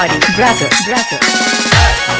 Body, brother, brother.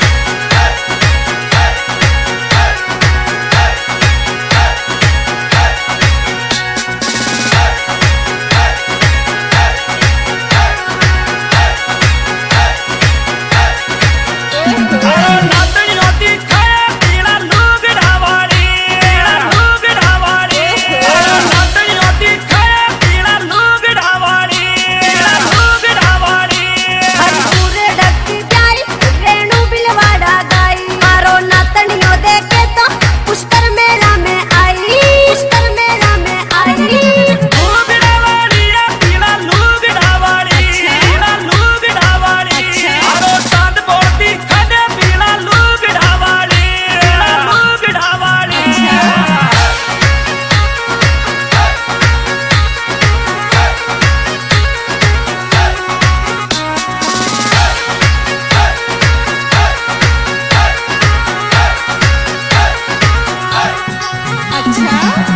Yeah.